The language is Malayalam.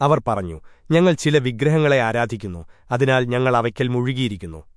അവർ പറഞ്ഞു ഞങ്ങൾ ചില വിഗ്രഹങ്ങളെ ആരാധിക്കുന്നു അതിനാൽ ഞങ്ങൾ അവയ്ക്കൽ മുഴുകിയിരിക്കുന്നു.